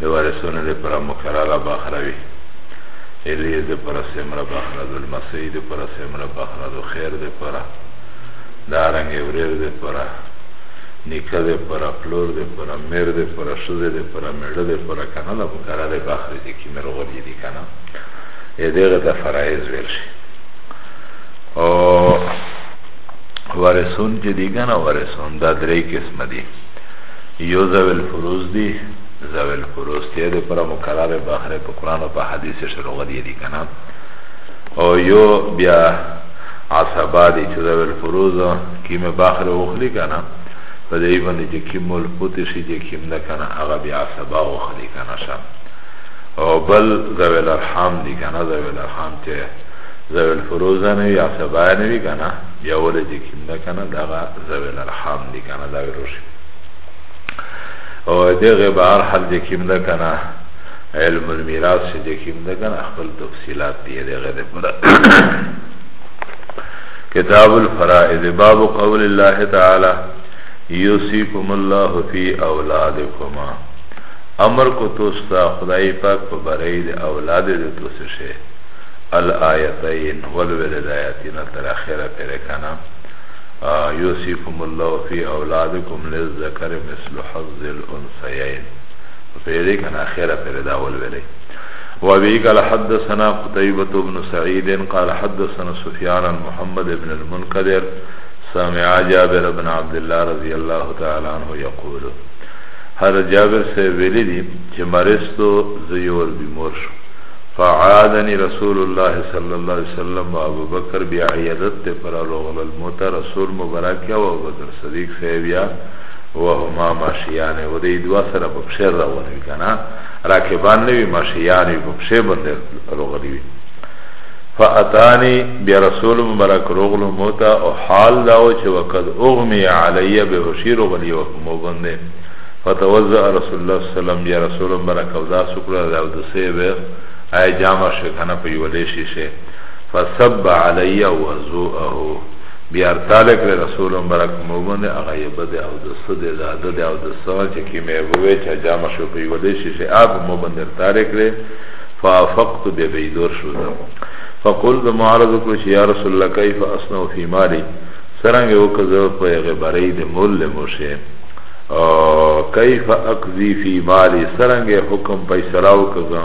د وارثونو لپاره مکرره بخره وي الیه لپاره سمره بخره د لمسۍ لپاره سمره بخره د خیر لپاره دارنګې وریر لپاره نیکه لپاره پلور لپاره میر لپاره ښځې لپاره میړه لپاره که نه د مکررې بخرې دي کې مرغولې دي که نه یې دغه ته فرایض ویل شي او وارثون چې دي که نه وارثون دا درې قسمه دي یو ذوي الفروض دي ذوی القروس ته د پر مقرره بهره په قران او په حدیث سره لغدي دي کنه او یو بیا عصبا دي چې ذوی القروس کیمه بهره وخلی کنه په دې باندې چې کیم مول پوت شي چې کیم نه کنه هغه بیا عصبا وخلی کنه شه او بل ذوی الارحام دي کنه ذوی الارحام چې ذوی الفروز نه وي عصبا نه وي کنه بیا ولې چې کیم نه کنه دا ذوی الارحام دي کنه دا وروشي او دغه به هر حال چې کیم ده کنه علم المیراث چې کیم ده کنه خپل تفصیلات دی دغه ده پر کتاب الفرائض باب قول الله تعالی یوسیکم الله فی اولادکما امر کو توستا خدای پاک په برای د اولاد د توسه شه الایتین والولدایتین تر اخره پر کنه یوسیکم الله فی اولادکم للذکر مثل حظ الانسیین پیری کنا اخیره پیری داول ویلی وابی قال حدثنا قتیبت بن سعید قال حدثنا سفیان محمد بن المنقدر سمع جابر بن عبداللہ رضی اللہ تعالی عنہ یقولو هر جابر سے ویلی دی چه مرستو زیور بیمور شو فعادنی رسول الله صلی اللہ علیہ وسلم و ابو بکر بیعیدت راروغلل مو ته رسول مبرک او ابوبکر صدیق صاحب یا وهما ماشیان و دی دوا سره په پښه روان وی کنه راکبان نوی ماشیان وی په پښه باندې روغلی وی فاتانی بیا رسول مبرک روغل موتا او حال داو چې وقد اغمی علی به بشیر غلی او مو باندې فتوزع رسول الله صلی الله علیه وسلم بیا رسول مبرک او دا سکر دا د سیو آی جامع شکنه په یولې شیشه فسب علی وضوءه بیارتاله کړ رسول مبارک مومن هغه یبه د او د صد د عدد د او د سره چې کیمه وې چې جامه شو په ولې شي چې اب مومن درتاله کړ فافقت به بیدور شو فقل د معارض کو چې یا رسول الله کیف اسنو فی مالی سرنګ یو کزو په غبرې د مول له موشه او کیف اقضی فی مالی سرنګ حکم پیسراو کزو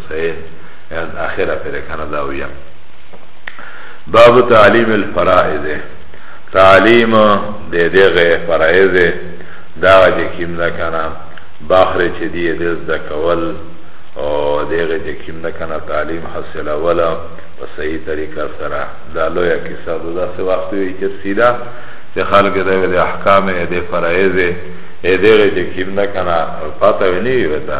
صحیح یاد آخره پر کنه دا ویا باب تعلیم الفرائض تعلیم د دغه فرائض دا چې کیم دا کنه باخره چې دی د زده کول او دغه چې کیم دا کنه تعلیم حاصله ولا په صحیح طریقه سره دا لویا کیسه دا څه وخت وی چې سیدا چې خلک د احکام د فرائض دغه چې کیم دا کنه پاته ونی وتا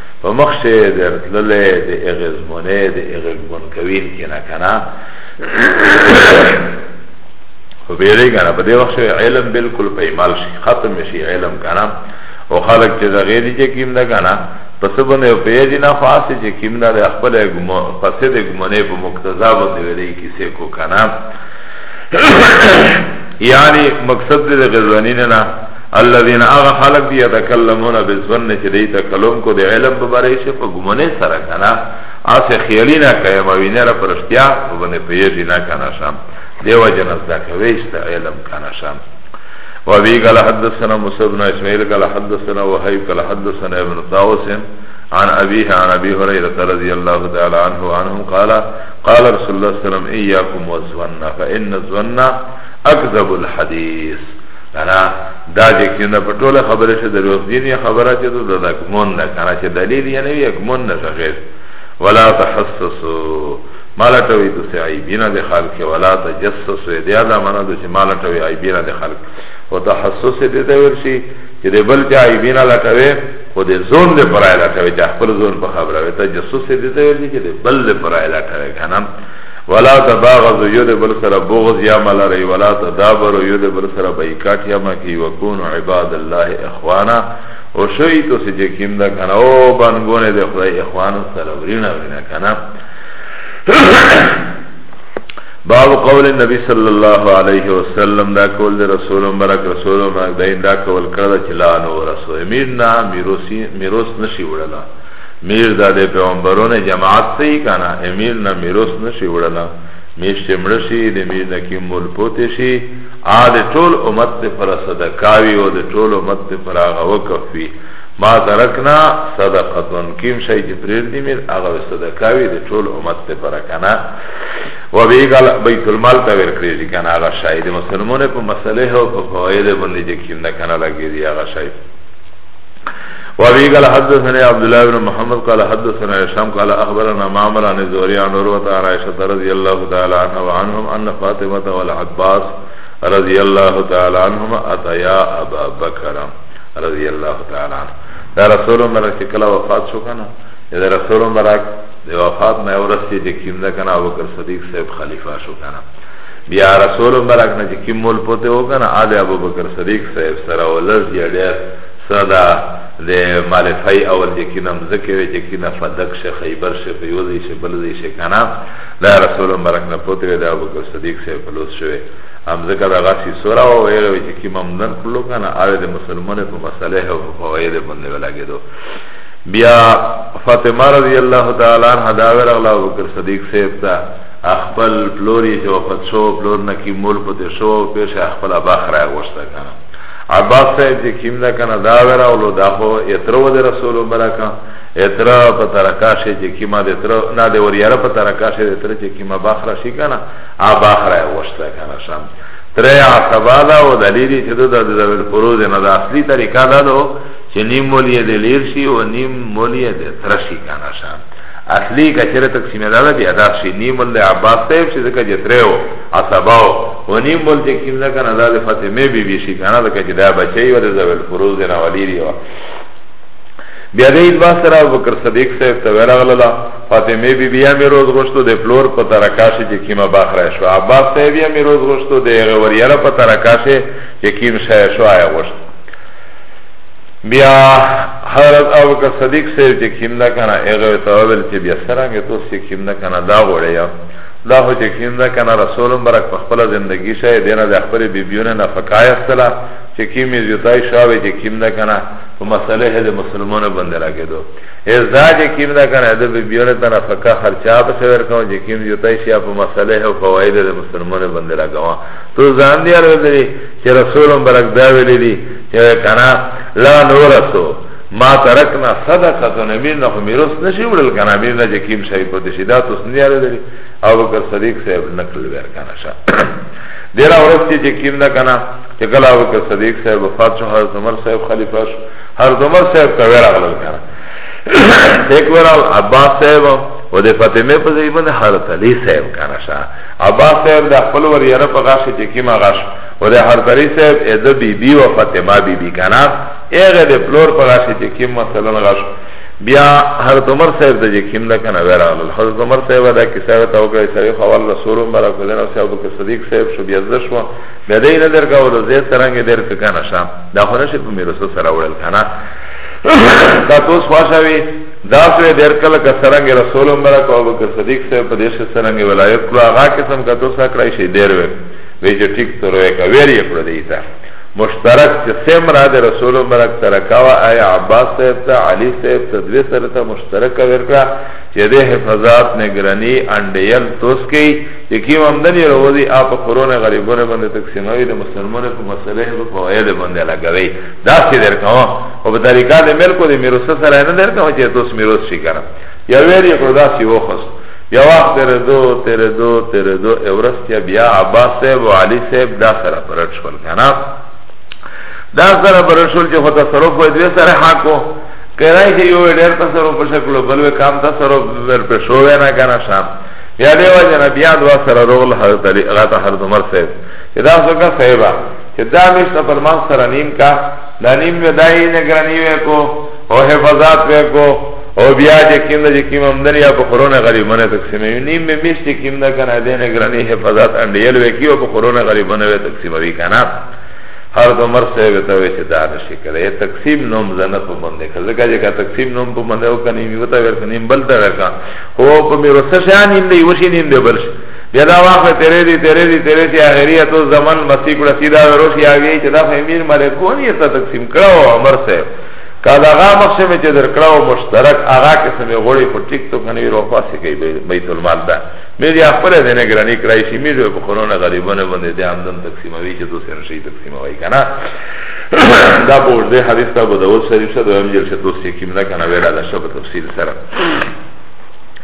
په مخ شه در تللی د اغزمونه د اغزمون کوین کې نه کنه خو بیره کنه په دې وخت علم بالکل په ایمال شي ختم شي علم کنه او خلق چې دا غیر چې کیم نه کنه پس باندې په یی نه خاص چې کیم نه خپل ګم پس دې ګمنه په مقتضا باندې ویلې کیسه کو کنه یعنی مقصد دې غزوانین نه الذين اغا خلق دي يتكلمون بالظن چې دې تکلم کو د علم په باره شي په ګمنه سره کنه اسه خیالی نه کوي ما وینه را پرشتیا وبنه پیږي نه کنه شام دیو جنز دا کوي است علم کنه شام وابي قال حدثنا موسى بن اسماعيل قال حدثنا وهيب قال حدثنا ابن طاووس عن أبيه عن أبي هريرة رضي الله تعالى عنه وعنهم قال قال رسول الله صلى الله عليه وسلم إياكم والظن فإن الظن أكذب الحديث کنا دا چې کنده په ټوله خبره شه د روز دین یا خبره چې ته د دکمون نه کنا چې دلیل یې نه وي اکمون نه شغیر ولا تحسسوا مالا ټوي د عیبینه د خلق ولا تجسسوا دې دا معنا د چې مالا ټوي عیبینه د خلق او تحسس دې ته ورشي چې د بل چې عیبینه لا ټوي خو د زون د پرایلا ټوي چې خپل زون په خبره وي تجسس دې ته ورشي چې د بل د پرایلا ټوي کنه ولا تباغض یو د بل سره بغض یا ملری ولا تدابر یو د بل سره بایکاټ یا مکی وکونو عباد الله اخوانا او شوی تو سجه کیم دا کنه او بانگونه ده خدای اخوانو سره ورینا ورینا کنه باب قول النبی صلی الله علیه وسلم دا کول د رسول مبارک رسول مبارک دا کول کړه چې لا نو رسول میرنا میروسی میروس نشي وړلا میر دا دی پیغمبرونه جماعت سی کنا امیر نا میروس نشی وڑلا میشت مړشی د میر نا کی مول پوتی شی آ د ټول امت دی پر صدقاوی و د ټول امت دی پر آغا وکفی ما ترکنا صدقتون کیم شای چی پریر دی میر آغا صدقاوی د ټول امت دی پر کنا و بیگل بیت المال تا ورکریزی کنا آغا شای دی مسلمون پا مسئله و پا فوائد بندی جکیم دا کنا لگی دی آغا شای وابي قال حدثنا عبد الله بن محمد قال حدثنا هشام قال اخبرنا معمر عن الزهري عن عروه عن عائشه رضي الله تعالى عنها وعنهم ان فاطمه والعباس رضي الله تعالى عنهما اتيا ابا بكر رضي الله تعالى عنه دا رسول مبارک کلا وفات شو کنه دا رسول مبارک د وفات نه ورسې د کیمدا کنه ابو بکر صدیق صاحب خلیفہ شو کنه بیا رسول مبارک نه چې کوم مول پته وکنه آل ابو بکر صدیق صاحب سره ولز یې ډېر صدا د مالفای اول چې کینم زکه وی چې کینه فدک شه خیبر شه په یو ځای شه بل ځای شه کنه دا رسول مبارک نه پته وی دا ابو بکر صدیق صاحب په لوس شوی ام زکه دا غسی سورا او ویل وی چې کی ممنن کړو کنه آل د مسلمانانو په مسله او فواید باندې ولاګیدو بیا فاطمه رضی الله تعالی عنها دا ورغله ابو بکر صدیق صاحب ته اخپل پلور یې چې وفت شو پلور نه کی مول پته شو او پیش اخپل اباخ را غوښته کنه عباس صاحب چې کیم ده کنه دا ورا اولو دا خو اترو د رسول برکا اترا په ترکاشه چې کیما د اترو نه د وریاره په ترکاشه د اترو چې کیما باخره شي کنه اباخ را غوښته کنه شام ترې عقبا دا او دلیل چې د د فروز نه د اصلي طریقه دا دو چې نیم مولیه د لیر شي او نیم مولیه د ترشی کنه شام اصلی کچره تقسیم دادا بیا دا شی نیم ول عباس صاحب چې زکه جتریو عصباو و نیم ول تقسیم نه کنه دا د فاطمه بی بی شي کنه دا چې دا بچي ول زول فروز نه ولی دی بیا د ایدوا سره ابوبکر صدیق صاحب ته ورغله فاطمه بی بی هم روز غشتو د فلور په ترکاشه چې کیما باخره شو عباس صاحب هم روز غشتو د غوریره په ترکاشه چې کیم شای شو آیا غشت بیا حضرت ابو بکر صدیق صاحب چې کیم ده کنه هغه ته وویل چې بیا څنګه ته چې کیم ده کنه دا غوړې یا دا هو چې کیم ده کنه رسول مبارک په خپل ژوندۍ شه دینه د خپل بیبیونه نه فقایه سره چې کیم یې زیاتای شاوې چې کیم ده کنه په مسله د مسلمانانو باندې راګېدو از دا چې کیم ده کنه د بیبیونه ته نه فقا خرچا په سر کوم چې کیم زیاتای شي په مسله او فواید د مسلمانانو باندې راګوا تو ځان دی اړ ولې چې رسول مبارک دا ویلي یوه کنا لا نورسو ما ترکنا صدقتو نمیر نخو میروس نشی وڑل کنا میر نجا کیم شای پر دشی دا توس نیاره داری او بکر صدیق صاحب نکل بیر کنا شا دیرا ورس چی چی کیم دا کنا چی کلا او بکر صدیق صاحب وفات شو حضرت عمر صاحب خلیفہ شو حضرت عمر صاحب تا ویر اغلل کنا ایک ویر عباس صاحب و ده فاطمه په ځای باندې حضرت علی صاحب کنه شاه عباس صاحب د خپل ور یره په غاښ کې کیما غاښ و ده حرطری صاحب اده بی بی و فاطمه بی بی کنا ایغه ده پلور پغاشه چه کم مثلا غش بیا حضرت عمر صاحب ده جه کم ده کنا ویرالل حضرت عمر صاحب ده کسا ده توقعی سوی خوال رسول عمر اکلین و صاحب که صدیق صاحب شو بیازدش و بیا ده اینا در که و ده زید سرنگ در که کنا شا ده خونش پا میرسو سر اولل کنا دا توس خواشوی دا سوی دیر کل که سرنگ رسول عمر اکو ابو که صدیق صاحب پا دیش سرنگ ولایت کلو آغا کسم که توسا کرائی شی دیر وی وی چه ٹک تو روی کا ویر یکڑو دیتا مشترک چه سیم را ده رسول مبرک ترکاوا ای عباس صاحب تا علی صاحب تا دوی سر تا مشترک کا ویر کرا چه ده حفظات نگرانی انڈیل توس کی چه کیم امدنی رو دی آپ خرون غریبون بنده تقسیموی ده مسلمون پا مسئله پا فواید بنده لگوی دا سی در کوا و بطریقات ملکو ده میروسه سر اینا در کوا چه توس میروس شی کرا یا ویر یکڑو دا سی وخست بیا وخت تیرېدو تیرېدو تیرېدو یو ورځ چې بیا عباس صاحب او علي صاحب دا سره په رټ شول که نه دا سره په رټ شول چې خو تصرف وایي دوی سره حق و کرای چې یو ډېر تصرف په شکل بل وې کام تصرف ور په شو نه که نه شام بیا دی وجه نه بیا دوا سره رغل حضرت علي هغه ته حضرت عمر صاحب چې دا څوکه صاحبه چې دا مشته پر ما سره نیم کا دا نیم مې دای نه ګرانی وې کو او حفظات به کو او بیا چې کینده چې کیم امدن یا په کرونا غریبانه تقسیم وي نیم به میشت کیم نه کنه دینه ګرانی حفاظت انډیل وی کیو په کرونا غریبانه وی تقسیم وی کنه هر دو مر صاحب ته وی چې دا نشي کړي تقسیم نوم زنه په باندې خزه کاږي کا تقسیم نوم په باندې او کني وی وتا ورته نیم بل ته راکا هو په مې رسه شان نیم دی وشي نیم دی بل بیا دا واخه تیرې دی تیرې دی تیرې دی اخریه تو زمن مسیح کړه سیدا وروشي اوی چې دا فهمیر مله کو نه ته تقسیم کړو عمر صاحب که دا غا مخشه می چه درکڑاو مشترک آغا کسی می غوڑی پر ٹک تو کنوی رو پاسی کئی بیت المال دا میری اخبر دی نگرانی کرائی شی میری رو بخونون غریبون بنده دی آمدن تقسیموی چه دو سن شی تقسیموی کنا دا بوش دی حدیث تا بدول شریف شد و امجل شد دو سی کم نکنا ویلا دا شب تفصیل سرم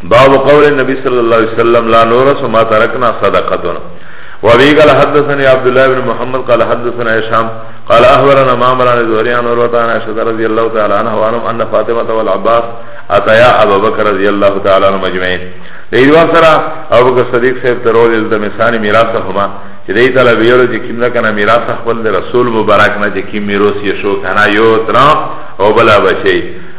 باب قول النبی صلی اللہ علیہ وسلم لا نورس ما ترکنا صدقتنا وابی قال حدثنی عبداللہ بن محمد قال حدثنا اشام قال اخبرنا معمر عن زهري عن عروه عن عائشه رضي الله تعالى عنها وعنهم ان فاطمه والعباس اتيا ابا بكر رضي الله تعالى عنهم اجمعين دیدوا سرا ابو بکر صدیق صاحب ترول د مثال میراث هما چې دې تعالی ویلو چې کیمه کنه میراث خپل د رسول مبارک نه چې کیم میراث یې شو کنه یو تر او بلا بچي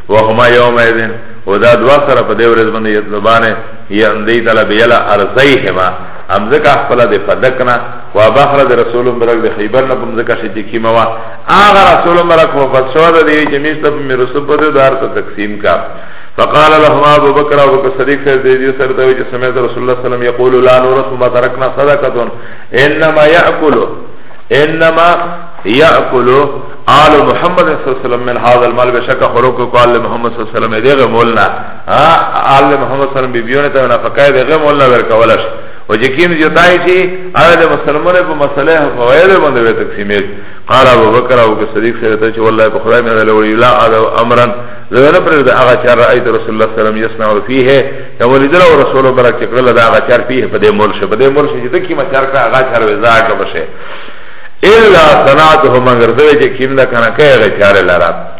وهما یوم اذن ودا دوا سرا په دې ورځ باندې یتلبانه یې اندې تعالی ویلا ارزای هما امزکه خپل د فدکنه و بخره د رسول مبارک د خیبر نه بم زکه شي چې کیمه وا هغه رسول مبارک په فلسفه د دې چې مشته په مرسو په دار ته تقسیم کا فقال لهم ابو بکر ابو بکر صدیق سره دې دې سره ته چې سمعت رسول الله صلی الله علیه وسلم یقول لا نورث ما ترکنا صدقه انما یاکل انما یاکل آل محمد صلی اللہ علیہ وسلم من هذا المال بشک خروق کو آل محمد صلی اللہ علیہ وسلم دیغه مولنا آل محمد صلی اللہ علیہ وسلم بیبیونه ته نفقه دیغه مولنا ورکولش و چه کیم جدائی چی آیا ده مسلمان پا مسئلہ فوائد بنده بے تقسیمیت قال ابو بکر ابو صدیق سیرتا چی والله پا خدای من لولی لا آدو امرن زده نپرد ده آغا چار رأیت رسول اللہ سلام یسنعو فیه یا ولی دل و رسول برک چکرل ده آغا چار فیه پا ده ملشه پا ده ملشه چی دکی ما چار کرا آغا چار وزاک بشه الا صنعته مگر زده چی کیم ده کنا که آغا چار لرات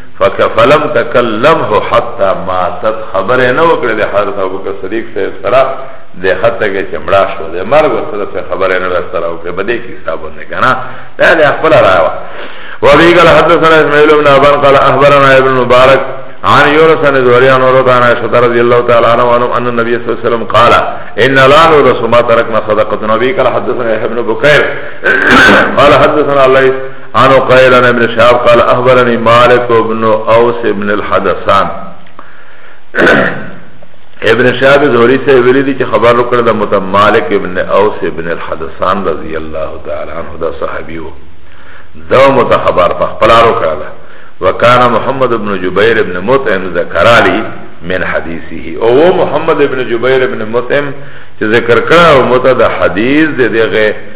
فلم تکلمه حتی ماتت خبره نه وکړه د حضرت ابوبکر صدیق صاحب سره د حتی کې چمړا شو د مرګ سره څه خبره نه ورسره او په دې کې حساب نه کنه دا د خپل راوا و بي قال حدثنا اسماعيل بن ابان قال اخبرنا ابن مبارك عن يونس بن زهري عن عروه عن عائشه رضي الله تعالى عنها ان النبي صلى الله عليه وسلم قال ان لا نورث ما تركنا صدقه نبي قال حدثنا ابن بكير قال حدثنا الله عنو قائل عن ابن شهاب قال احبرنی مالک ابن اوس ابن الحدثان ابن شهاب زهری سے ویلی دی چه خبر رکر دا متمالک ابن اوس ابن الحدثان رضی اللہ تعالی عنہ دا صحابیو دا متخبر فخبلا رکر دا وکان محمد ابن جبیر ابن مطعم ذکرالی من حدیثه او محمد ابن جبیر ابن مطعم چه ذکر کرا و متا دا حدیث دی دیغه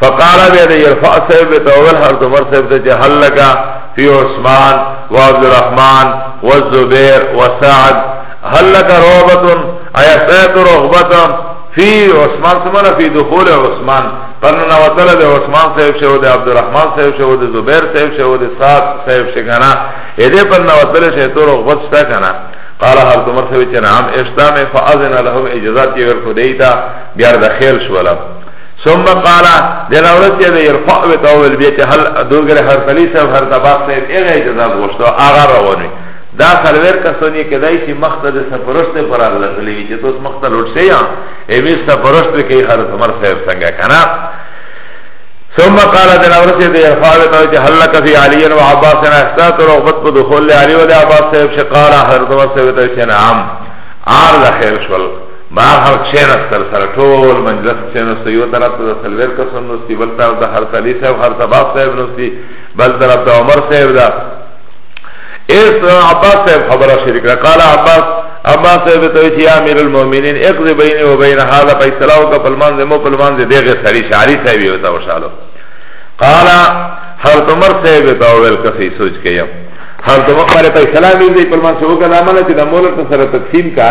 فقال بیا د یرفع صاحب ته اول هر عمر صاحب ته چې حل لگا فی عثمان و عبد الرحمن و زبیر و سعد حل لگا رغبتن ایا سیت رغبتن فی عثمان سمنا فی دخول عثمان پرنا وطلع ده عثمان صاحب شو ده عبد الرحمن صاحب شو ده زبیر صاحب شو ده سعد صاحب شکنا ایده پرنا وطلع شیت رغبت شتا کنا قال هر عمر صاحب چې نعم اشتامه فاذن لهم اجازت یې ورکړه دیتا بیا د خیل شولا ثم قال دلا ورته به يرفع وتاول بيت هل دوګر هر خلی صاحب هر طباق صاحب ایغه اجازه غوښتو آغا روانه دا سرور کسونی کدای شي مخته د سفرشت پر اغله غلی چې توس مخته لوټ شي یا ایوی سفرشت به کوي هر عمر صاحب څنګه کنه ثم قال دنا ورسه دی فاوی تو چې هل لك في علي و عباس نه احساس او رغبت په دخول علي و عباس صاحب شقال هر دوه سوي ته نعم عار ذخير شول بهر حال کښېنستل سره ټول مجلس کښېنستو یو طرف ته د څلوېر کسان نوستي بل طرف د هر علي صاحب هر طباس صاحب نوستي بل طرف د عمر صاحب ده اس عباس صاحب خبره شریک را قال عباس عباس صاحب ته چې یا امیر المؤمنین اقضی بیني و بین هذا فیصله او کپل مان دې مو پل مان دې دغه سړي شاری صاحب یو تا وشالو قال هر عمر صاحب ته ول کسي سوچ کيم هر عمر پر فیصله دې پل مان سو کنه عمل چې د مولک سره تقسیم کا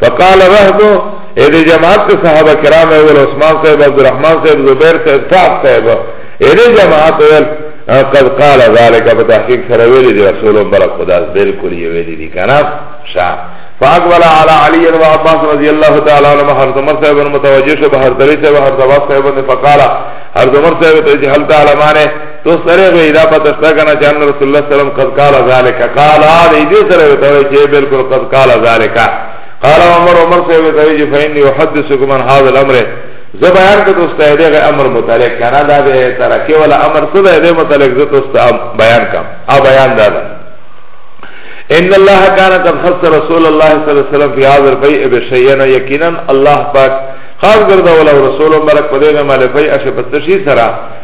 فقال رهدو اې د جماعت صحابه کرام اول عثمان صاحب عبدالرحمن صاحب زبیر صاحب صاحب صاحب اې د جماعت اول قد قال ذلك بتحقیق سره ویلي دی رسول الله خدا بالکل یې ویلي دی کنه شا فاقبل على علي و عباس رضی الله تعالی عنہ هر عمر صاحب متوجه شو بهر دلی صاحب هر عباس صاحب نے فقال هر عمر صاحب ته هل تعالی معنی تو سره غوی دا پتہ شتا کنا چې ان رسول الله سلام قد قال ذلك قال دې دې سره وته چې بالکل قد قال ذلك قال عمر عمر سے وته چې فإني احدثكم عن هذا الامر زه بیان کو دوست دغه امر متعلق کنا دا به ترکی ولا امر څه دې متعلق زه دوست بیان کم ا بیان دا ده ان الله كان قد خص رسول الله صلى الله عليه وسلم في هذا البيع بشيئا يقينا الله پاک خاص گرده ولا رسول مبارک پدې نه مالفي اشه پتشي سره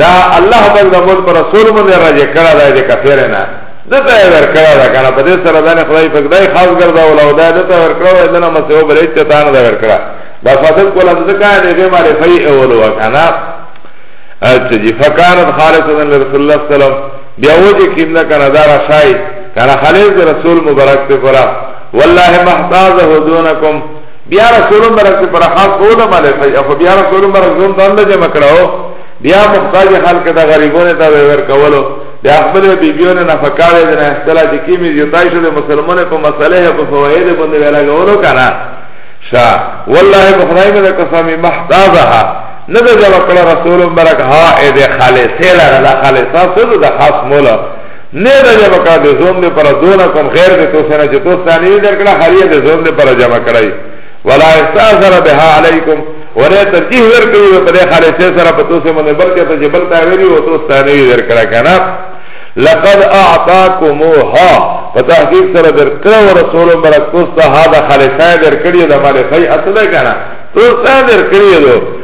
دا الله پاک د مول پر رسول باندې راځي کړه دا دې کثیر نه دته ور کړه دا کنه په دې سره دا خدای پاک دای خاص ګرځا ولا دا دته ور کړه دا نه مسو بلې ته تان دا ور کړه دا فضل کوله ځکه دې به ماري فی اول وکنا اچھا جی فکانت خالصا لرسول الله صلی الله علیه وسلم بیا وجه کیم نه کنه دا راشای کنه خالص رسول مبارک ته پرا والله محتاجه دونکم بیا رسول مرک سے پر خاص قول عمل ہے اخو بیا رسول مرک زون دان لجے مکڑاو بیا مختاج حلق دا غریبون تا ویور کولو بیا اخبر بیبیون نفکاوی دن احتلا چی کیمی زیتای شده مسلمون پا مسئلہ پا فوائد بند ویلا گولو کنا شا والله بخدای من قسمی محتاظها نده جمع کلا رسول مرک ها اید خالصی لرلا خالصا سدو دا خاص مولا نه دا جمع کړه د زوم دی پر دونه کوم خیر دی تو سره چې تو ثاني در کړه خریه د زوم دی پر جمع کړای ولا استاثر بها علیکم ولا ترجیح ور کوي په دې خاله چې سره په تو سره باندې بلکې ته جبل تا ویلی او تو ثاني در کړه کنه لقد اعطاكموها فتحقیق سره در کړه او رسول برکت ته هدا خالصای در کړی د مال خی اصله کنه تو ثاني در کړی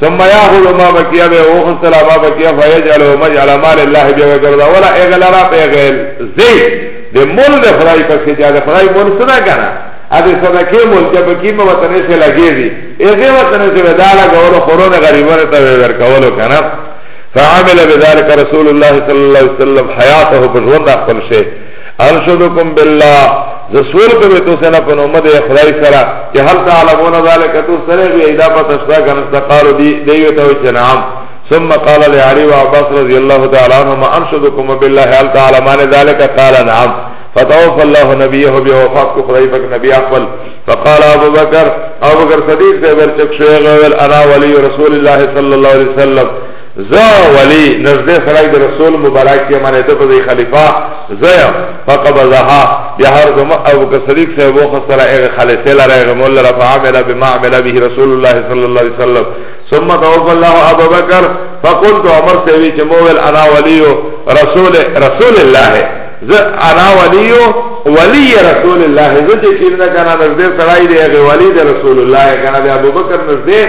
ثم ياخذ ما بقي به وخسل ما بقي فيجعل مجعل مال الله به وغرض ولا اغلرا بغل زي ده مول ده خدای پس کې ده خدای مول سنا کنه اده صدقه مول چې بقي ما وطن سره لګي دي اغه وطن سره وداله غول خورونه غریبانه ته ور کولو کنه فعمل بذلك رسول الله صلى الله عليه وسلم حياته فجوند خپل شي ارشدکم بالله زسول کوي تو سره په نوم د خدای سره چې هل تعلمون ذلک تو سره به ایدا په تشتا کنه استقال دی دیو ته چې نام ثم قال لعلي وعباس رضي الله تعالى عنهما انشدكم بالله هل تعلمان ذلك قال نعم فتوفى الله نبيه بوفاق خدای پاک نبی خپل فقال ابو بکر ابو بکر صدیق سے ورچک شیغ انا ولی رسول الله صلی الله علیه وسلم زا ولی نزده سرائی ده رسول مبارک یا منه ده بزی خلیفہ زیم فقبضها بیا هر دم ابو کسریق سے ابو خسرا ایغ خلیفه لرا ایغ مول لرا فعامل بما عمل به رسول الله صلی اللہ علیہ وسلم ثم توفى الله ابو بکر فقلت عمر سے وی چه مول انا ولی رسول رسول الله ز انا ولی ولی رسول الله ز چه کیرنا کنا نزده سرائی ده ایغ ولی ده رسول الله کنا ده ابو بکر نزده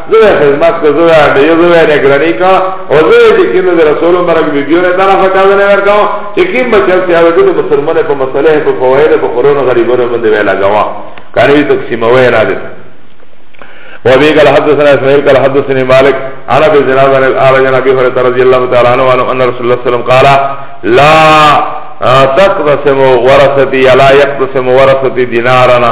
زوی خدمت کو زوی آنده یو زوی نگرانی کو او زوی چه کم ده رسول مرک بیبیون دانا فتاده نور کو چه کم بچل سی آوه کده مسلمان پا مسئله پا فوائد پا قرون غریبون بنده ویلا گوا کانوی تقسیموه را ده وابي قال حدثنا اسماعيل قال حدثني مالك عن ابي زناد عن الاعرج عن ابي هريره رضي الله تعالى عنه ان رسول الله صلى الله عليه وسلم قال لا تقسم ورثتي لا يقسم ورثتي دينارنا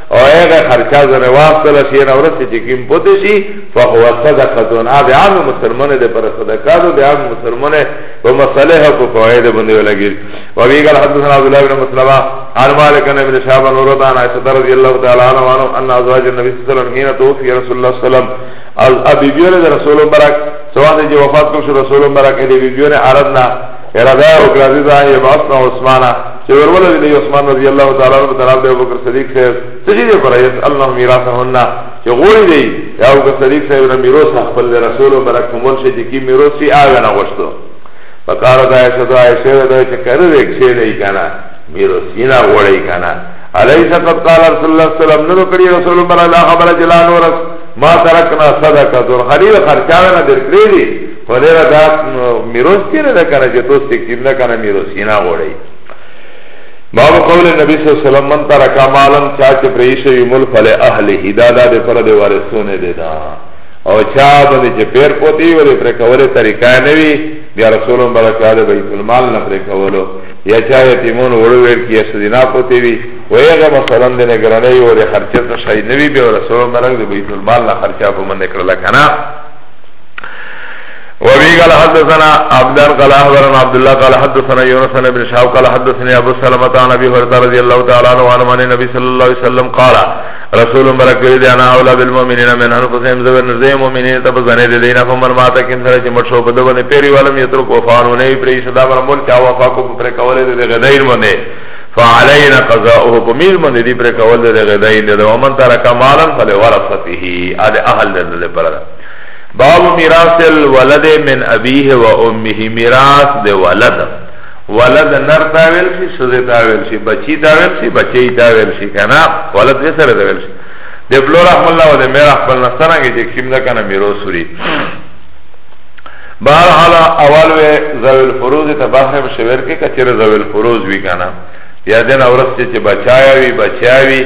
او هغه خرچه زنه واستل شي نه ورسې چې کیم پوتې شي فهو صدقتون هغه عام مسلمانه د پر صدقه ده د عام مسلمانه په مصالح او فواید باندې ولګي او وی قال حدثنا عبد الله بن مسلمه عن مالك بن ابن شهاب بن عروه عن عائشه رضي الله تعالى عنها ان ازواج النبي صلى الله عليه وسلم حين توفي رسول الله صلى الله عليه وسلم الابي بيره رسول الله برك سواء دي وفات کو رسول الله برك دي بيره عرضنا اراده وکړه دې ځای یې باسنه عثمانه چې ورولې دې عثمان رضی الله تعالی عنہ طرف دې ابوبکر صدیق صاحب څه دې پر یې الله میراثهن چې غوړي دې یا ابوبکر صدیق صاحب نه میراث خپل رسول مبارک مول شي چې میراث یې آګه نه غوښتو فقال دا چې دا چې دا چې کړو دې چې نه کنا میراث یې نه غوړي کنا الیس قد قال رسول الله صلی الله علیه وسلم نو کړی رسول الله خبر جلال ورس ما ترکنا صدقه ذو خلیل خرچاوه نه درکړي په دې را دا میروس کې نه ده کنه چې دوست تکلیف نه کنه میروس یې نه غوړي باب قول نبی صلی الله علیه وسلم من ترک مالا چا چې پریش وی مل فل اهل هدادا د پر د وارثونه دي دا او چا باندې چې پیر پوتی ولې پر کوله طریقه نه وی بیا رسول الله برکات د بیت المال نه پر کولو یا چا یتیمون وړو ور کې سدینا پوتی وی ویغه مثلا د نگرانی او د خرچه ته شي نبی بیا رسول الله برکات د بیت المال نه خرچه په من کړل کنه وبي قال حدثنا عبدان قال اخبرنا عبد الله قال حدثنا يونس بن ابن شهاب قال حدثني ابو سلمة عن ابي هريره رضي الله تعالى عنه عن النبي صلى الله عليه وسلم قال رسول مبارک دې انا اولاد بالمؤمنین من انفسهم زبر نزه مؤمنین ته بزنه دې دینا فمن مات کین سره چې مرشو په دونه پیری والم یتر کو فانو نه پرې صدا بر مول چا وفا کو پر کوله دې غدیر باندې فعلينا قضاؤه بميل من دې پر کوله دې غدیر دې ومن ترک مالا فلورثته اد اهل دې پر باب میراث الولد من ابیه و امیه میراث ده ولد ولد نر تاویل شی سوزه تاویل شی بچی تاویل شی بچی تاویل شی کنا ولد ده سره تاویل شی ده بلو رحم الله و ده میر اخبر نسترانگی چه کم ده کنا میرو سوری بار حالا اول و زویل فروز تا بحر مشور که کچر زویل فروز وی کنا یا دین اورس چه بچایا وی بچایا وی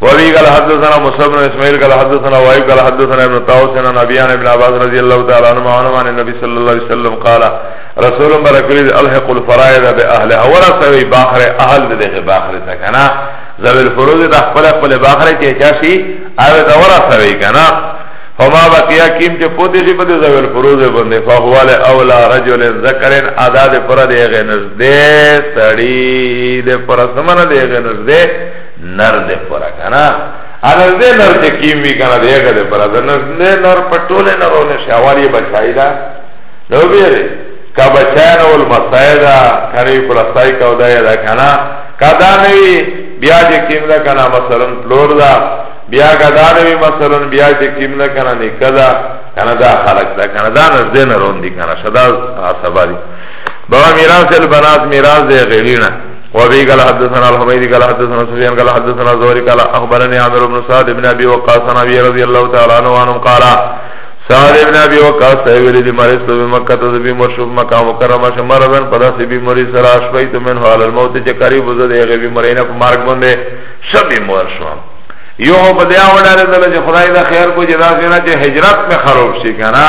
وابي قال حدثنا مصعب بن اسماعيل قال حدثنا وائل قال حدثنا ابن طاووس عن ابي عن ابن عباس رضي الله تعالى عنهما عن النبي صلى الله عليه وسلم قال رسول الله برکلی الحق الفرائض باهل اور سوي باخر اهل دغه باخر ته کنه ذوی الفروض د خپل خپل باخر کې چاشي اوی دا اور سوي کنه فما بقیا کیم چې پوتې شي په ذوی الفروض باندې فهو له اولا رجل ذکر اعداد پر دغه نزدې سړی د پر سمنه دغه نزدې نر ده پورا کنا انا ده نر چه کیم وی کنا ده اگه ده پورا ده نر ده نر پتوله نرو نشه اوالی بچائی ده نو بیره که بچائی نول مسای ده کنی پلسای که ده ده کنا که ده نوی بیا چه کیم ده کنا مثلا پلور ده بیا که ده نوی مثلا بیا چه کیم ده کنا نکه ده کنا ده خلق ده کنا ده نر ده نرون دی کنا شده اصابه دی بابا میراز البنات میراز ده غیرینه وابي قال حدثنا الحميدي قال حدثنا سفيان قال حدثنا الزهري قال اخبرني عمرو بن سعد بن ابي وقاص عن ابي رضي الله تعالى عنه عنه قال سعد بن ابي وقاص ویلی دی مرض تو مکه ته بی مرشف مکه مکرمه ش مرضن پدا سی بی مری سرا شوی تو من حال الموت چې قریب وزد هغه بی مرینه په مرګ باندې شبی مر شو یو په دیا ولاله چې خدای دا خیر کو جدا سینا چې هجرت میں خراب شي کنه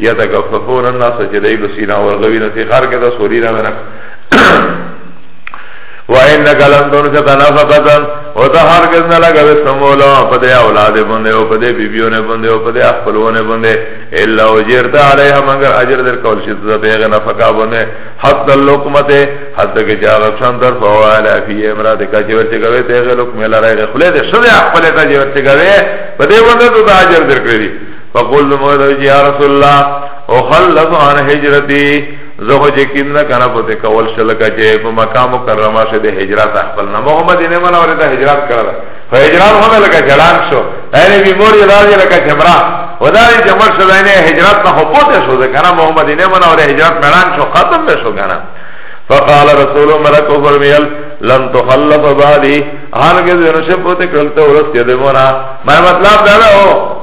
یتکففون الناس چې دای په سینا ورغوي نو تی خار کې د سوري را ورک وان کلم دون چې تنافقتن او ته هر کس نه لګوي سمولا په دې اولاد باندې او په دې بیبيونه باندې او په دې خپلونه باندې الا وجرت عليها مگر اجر در کول شي ته پیغه نفقه باندې حتى لقمته حتى کې چې هغه شان در فواله فی امرات کا چې ورته کوي ته هغه لقمه لاره خپل دې شوه خپل ته چې ورته کوي په دې باندې ته اجر در کړی فقلت مولوی جی یا رسول الله او خلص عن هجرتی زه خو یقین نه کنه پته کول شل کچه په مکه مکرمه شه د هجرت خپل نه محمد نه من اور د هجرت کړل خو هجرت هم لکه جلان شو اې بي مور یې راځي لکه جمرا وداري جمر شو نه هجرت نه خو پته شو کنه محمد نه من اور هجرت ملان شو ختم به شو کنه فقال رسول ملک فرمیل لن تخلف بعدی هرگز نشبوت کرلتا ورس یدمونا ما مطلب دارا ہو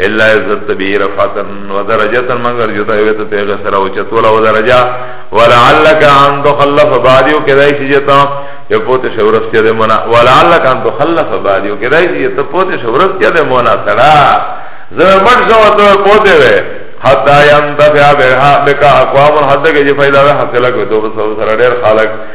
الا عزت به رفعتا و درجتا مگر جدا ویت پیغه سره او چتول او درجه ولعلک ان تخلف بعدی او کدای شي جتا یا پوت شورس کیا ده منا ولعلک ان تخلف بعدی او کدای شي جتا پوت شورس کیا ده منا سرا زر مټ زو تو پوت وی حتا ینتفع بها بک اقوام حد کې فائدہ حاصله کو تو سره ډیر خلق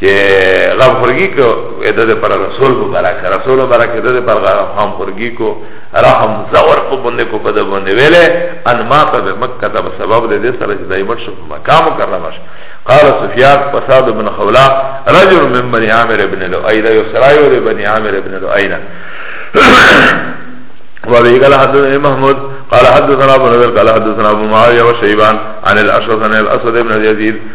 چه غم خورگی کو ایده ده پر رسول مبارک رسول مبارک ایده ده پر غم خورگی کو رحم زور کو بنده کو پده بنده ویلی ان ماتا به مکتا به سبب ده ده سر چه دایمت شو مکام کرنمش قال سفیان فساد بن خولا رجل من بنی عامر ابن لو ایده یو سرائیو ده بنی عامر ابن لو اینا وابي قال حدثنا محمود قال حدثنا ابو نذر قال حدثنا ابو معاويه وشيبان عن الاشعث عن الاسود بن يزيد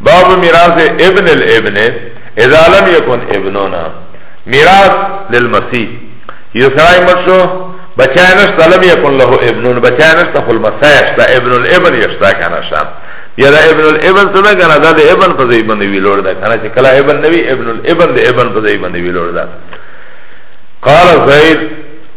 باب میراث ابن الابن اذا لم يكن ابننا میراث للمسیح یو سړی مړ شو بچای نشته لم یکن له ابنون بچای نشته خو المسیح شته ابن الابن یشته کنه شا یا دا ابن الابن څه ده کنه دا د ابن په ځای باندې وی لوړ ده کنه چې کله ابن نوی ابن الابن د ابن په ځای باندې وی لوړ ده قال زید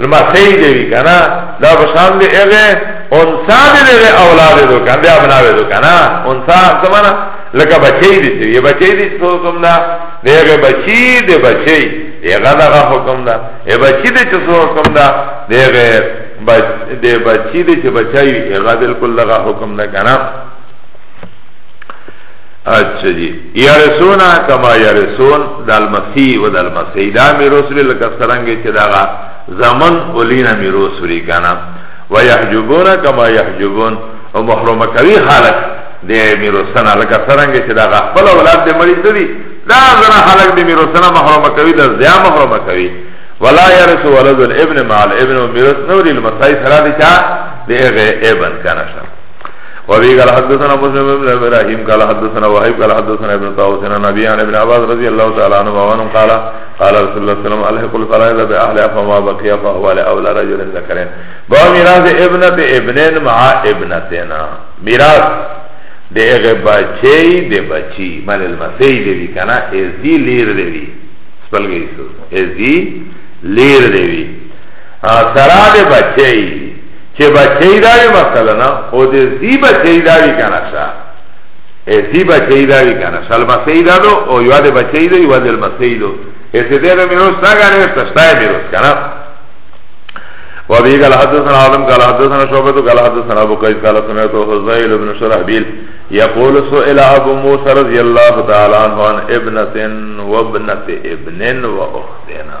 لمسی دی وی کنا دا بشان دی اغه انسا دی دی اولاد دو کنا دی ابناوی دو کنا انسا زمانا لکه بچی دی سی یه بچی دی سو کم دا دی اغه بچی دی بچی دی اغه لغا حکم دا یه بچی دی چه سو کم دا دی اغه دی بچی دی چه بچی اغه بلکل لغا حکم دا کنا اچھا جی یرسونا کما یرسون دال مسیح و دال مسیح دا میروس وری لکه سرنګ چې داغه زمن اولینا میروس وری کنه و یحجبون کما یحجبون او محروم کوي خلق د میروسنا لکه سرنګ چې داغه خپل اولاد د مړی سری دا زنا خلق د میروسنا محروم کوي د زیا محروم کوي ولا یرس ولد الابن مع الابن و میروس نوری المسیح سره دي چا دغه ابن کنه وابي قال حدثنا مسلم بن ابراهيم قال حدثنا وهيب قال حدثنا ابن طاووس عن ابي عن ابن عباس رضي الله تعالى عنه وعنه قال قال رسول الله صلى الله عليه وسلم الحق الفرائض باهلها فما بقي فهو لاولى رجل ذكرين باب ميراث ابنه ابنين مع ابنتنا ميراث ده اغه بچي ده بچي مال المسي ده بي كنا ازي لير ده بي سپل گئی سو ازي لير ده بي سرا ده بچي چه بچه داری مثلا او ده زی بچه داری کنشا زی بچه داری کنشا المسیح دادو او یواد بچه دو یواد المسیح دو ایسی دیده میروس نگانه ایستا شتای میروس کنه وابي قال حدثنا عالم قال حدثنا شعبة قال حدثنا ابو قيس قال سمعت حزيل بن شرحبيل يقول سئل ابو موسى رضي الله تعالى عنه عن ابنة وابنة ابن واختنا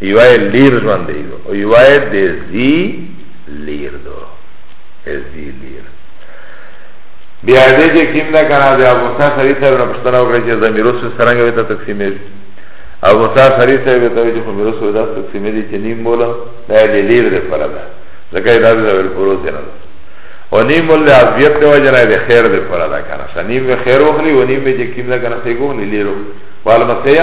یوای لیر ژوند دی دو او یوای د زی لیر دو زی لیر بیا دې چې کیم نه کنه د ابو موسی سری صاحب نه پښتنه وکړه چې د میروس سره غوې ته تقسیمې ابو موسی سری صاحب ته چې په میروس ودا تقسیمې دي چې نیم مولا دا دې لیر دې پر ده ځکه دا د ور پروز نه ده او نیم مولا عزیت دی وجه نه خیر دې پر ده کنه نیم خیر وخلی و نیم چې کیم نه کنه څه کوم لیر وال مسیح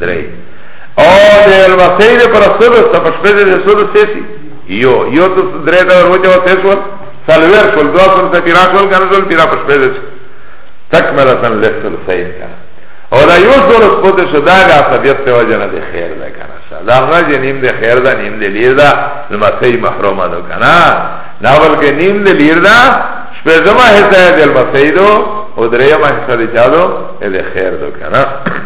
درې او د المسیح د پر سدس په شپه د سدس سي یو یو ته درې دا ورته او تاسو سلویر شول دوا سره ته پیرا شول کنه شول پیرا په شپه د تکمله تن لسل سید کنه او دا یو سره سپوت شو دا غا طبیعت په وجه نه د خیر ده کنه دا نه چې نیم د خیر ده نیم د لیر ده المسیح محروم ده کنه نه بلکې نیم د لیر ده شپه زما هته د المسیح دو او درې ما هته د چالو د خیر ده کنه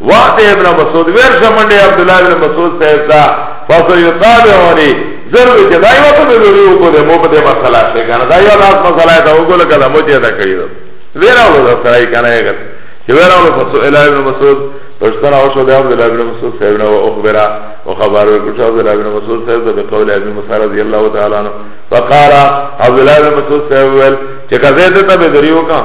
وعطی ابن مسعود ورشا منده عبدالله ابن مسعود صاحب تا فاسو یطابعونی ضرور چه دای وقت ضروری او بوده مو بده مسئلہ شی کنه دای و ناس مسئلہ تا او گوله کده مجھے دا کری دو ویرا اولو دا سرائی کنه اگر چه ویرا اولو فاسو الہ ابن مسعود پشتنا وشو ده عبدالله ابن مسعود صاحب نا و اخبرا و خبر وکوش عبدالله ابن مسعود صاحب ده بقول ابن مسعود رضی اللہ تعالی عنہ فقارا عبدالله ابن مسعود صاحب ویل چه کذیده تا بدریو کان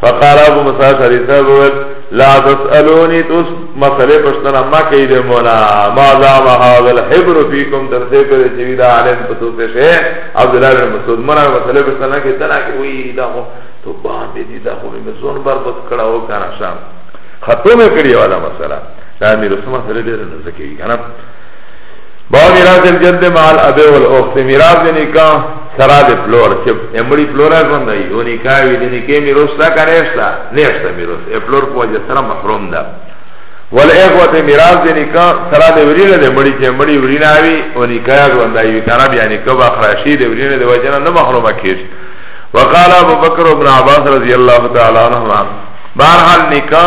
فقال ابو مسعود حدیث اول لا تسالوني تس مسئله پښتنه ما کوي د مولا ما دام هذا الحبر فيكم تر څه پرې چې ویلا علم پتو ته شه عبد الله بن مسعود منا مسئله پښتنه کې تنا کې وی دا هو تو باندې دي دا هو مې زون بربط کړه او کنه شام ختمه کړی والا مسئله دا مې رسمه سره ډېر نه زکیږي کنه باو میراز الجد مال ابه والاخت میراز دی نکا سرا دی پلور چه امری پلورا جوند ای او نکا وی دی نکا میروس دا کا نیشتا نیشتا میروس ای پلور پو وجه سرا محروم دا والاخوت میراز دی نکا سرا دی ورین دی مری چه مری ورین آوی او نکا جوند ای کانا بیا نکا با خراشی دی ورین دی وجه نا محروم کیش وقال ابو بکر ابن عباس رضی اللہ تعالی عنہ بارحال نکا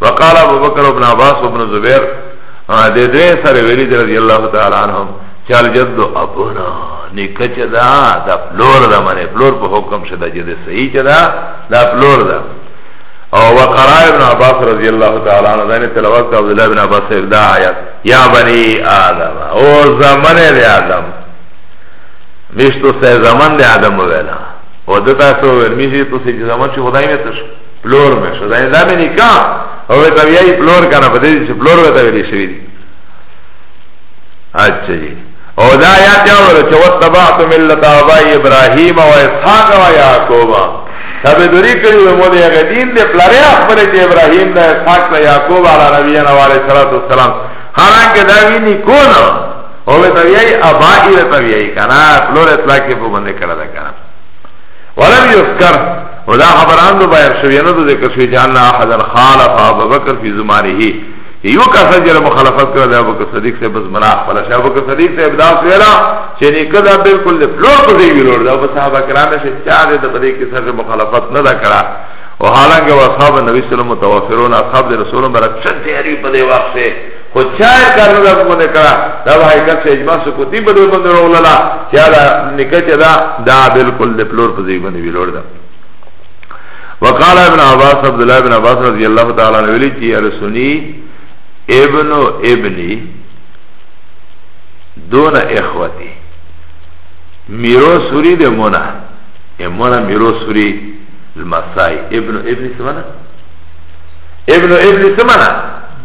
وقال ابو بکر ابن عباس ابن زبیر ده دوی سره ویلی دی رضی اللہ تعالی عنہم چال جد ابونا نیکه چه دا دا پلور دا منه پلور په حکم شده جد صحیح چه دا دا پلور دا او وقرا ابن عباس رضی اللہ تعالی عنہ دانی تلاوات کا عبداللہ ابن عباس صاحب دا آیت یا بنی آدم او زمن دی آدم مشتو سه زمن دی آدم ویلا او دتا سو ویل میشی تو سی زمن چه خدای میتش پلور مې شو دا دا مې نکاح او ته ویای پلور کنه په دې چې پلور وته ویلې شوی دی اچھا جی او دا یا ته ور چې وتبعت ملت ابای ابراهیم او اسحاق او یعقوب تبه دوری کړی و مولې هغه دین دې پلارې خپل چې ابراهیم د اسحاق او یعقوب علی نبینا و علیه الصلاۃ والسلام حالانکه دا ویني کو نه او ته ویای ابای ته ویای کنه پلور اطلاق کې په باندې کړه دا کنه ولم يذكر ودا خبران دو بایر شوی نه دو ذکر شوی چې ان احد خالف ابو بکر فی زمانه یو کس جره مخالفت کړ د ابو بکر صدیق سے بس منا خپل شه ابو بکر صدیق سے ابدا ویلا چې نه کدا بالکل د فلور په دی ویلور دا صحابه کرام شه چا د دې کې سره مخالفت نه دا کړه او حالانکه اصحاب نبی صلی الله علیه وسلم متوفرون اصحاب رسول برکت ډیری په دی وخت خو چای کارنه دا کوم نه کړه دا وای کا چې اجماع سو کوتی بده باندې رولالا چې دا نکه چې دا دا بالکل د پلور په ځای باندې ویلور ده وقال ابن عباس عبد الله بن عباس رضی الله تعالی عنہ ویلی چې رسونی ابن ابنی دون اخوتی میرو سوری ده مونا امونا میرو سوری المسائی ابن ابنی سمانا ابن ابنی سمانا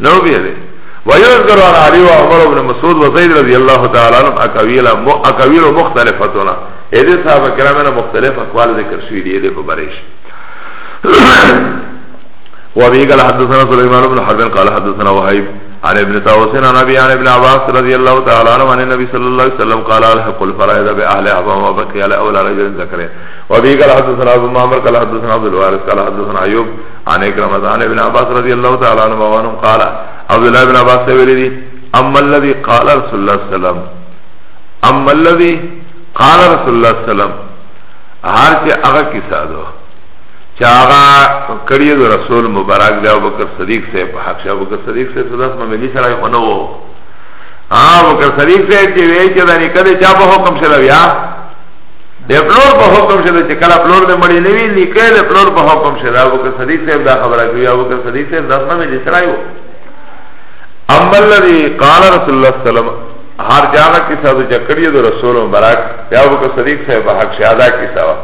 نو بیا دی ويذكر عن علي وعمر بن مسعود وزيد رضي الله تعالى عنهم اقاويل اقاويل مختلفتنا اذا صاحب کرامنا مختلف اقوال ذکر شوی دی دې په بریش وابي قال حدثنا سليمان بن حرب قال حدثنا وهيب عن ابن طاووس عن ابي عن ابن عباس رضي الله تعالى عنه عن النبي صلى الله عليه وسلم قال الحق الفرائض باهل ابا ما بقي على اول رجل ذكره وابي قال حدثنا ابو معمر قال حدثنا عبد الوارث قال حدثنا ايوب عن اکرمت عن ابن عباس رضی اللہ تعالی عنہ وانم قال عبداللہ ابن عباس سے ویلی دی اما الذي قال رسول اللہ صلی اللہ علیہ وسلم اما الذي قال رسول اللہ صلی اللہ علیہ وسلم هر چه اغا کسا دو چه اغا کریه دو رسول مبارک دی ابو بکر صدیق سے په حق شه ابو بکر صدیق سے صداس مملی سره خو نه وو ابو بکر صدیق سے چې وی چې دانی کده چا په حکم شلا بیا د پلور په حکم شته چې کله پلور د مړی نه وی لیکل د پلور په حکم شته دا وکړه صدیق صاحب دا خبره کوي او وکړه صدیق صاحب داسنه مې لسرایو اما الذي قال رسول الله صلی الله علیه وسلم هر جانا کی سادو جکڑی دو رسول مبارک یا وکړه صدیق صاحب حق شهاده کی سوا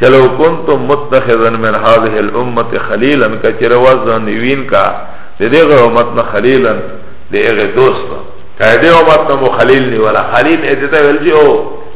چلو کنتم متخذا من هذه الامه خليلا کچر وزن وین کا دغه امت نه خلیلا دغه دوست کایده امت نه خلیل نیولا خلیل اته ویل جو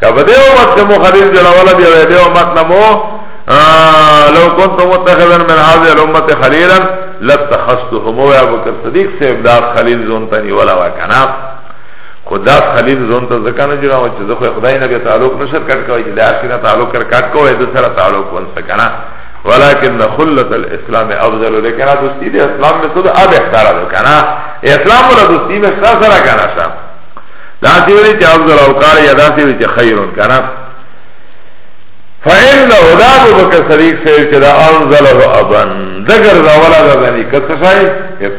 که په دې امت کې مو خلیل جوړوله بیا به دې امت نه مو لو كنت متخذا من هذه الامه خليلا لاتخذته مو يا بكر صديق صاحب دا خليل زون ته نیولا وکنا خدا خلیل زون ته ځکه نه جوړاو چې زه خدای نه به تعلق نشر کټ کوي چې دا اخیره تعلق کر کټ کوي د سره تعلق ون سکنا ولكن خلة الاسلام افضل لیکن دوستی د اسلام میں تو اب اختیار ہے کنا اسلام ولا دوستی میں سره کنا صاحب دا سی وی چه افضل اوکار یا دا سی وی چه خیرون کنا فإن هدا بو بکر صدیق سے چه دا انزله ابن دا گرزا ولا دا دنی کس شای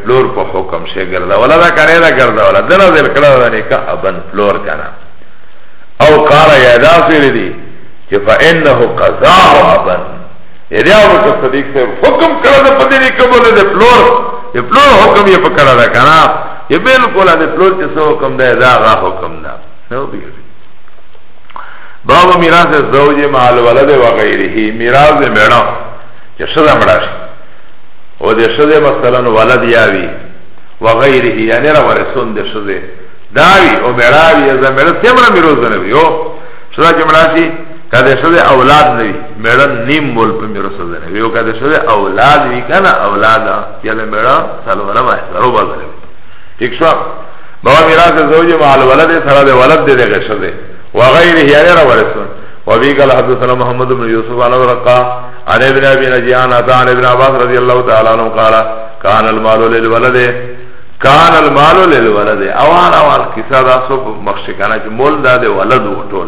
فلور پا حکم شای گرزا ولا دا کنه دا گرزا ولا دنا دل کلا دا دنی که ابن فلور کنا او قارا یا دا سی وی دی چه فإنه قضاه ابن یری او ته صدیق صاحب حکم کړه د پدې نه کبل د پلور د پلور حکم یې پکړه دا کنه یې بالکل د پلور چې سو حکم ده دا غا حکم ده نو بیا باب میراث زوج مع الولد و غیره میراث مړه چې سره مړه شي او د سره مثلا ولد یاوی و غیره یعنی را ورسون د سره داوی او مړاوی از مړه سمره میروز نه ویو سره چې مړه شي کده شده اولاد نوی میڑن نیم مول پا میرو سزه نوی و کده شده اولاد وی کنه اولادا یا ده میڑن سلورم احسرو بازه نوی ٹک شو بابا میراس زوجی مع الولد سره ده ولد ده ده شده و غیره یعنی را ورسون و بی قال حدثنا محمد بن یوسف علی ورقا عن ابن ابی نجیان عطا عن ابن عباس رضی اللہ تعالی عنہ قال کان المال للولد کان المال للولد اوان اوان کسا دا سو مخشکانا چه مول دا ده ولد و طول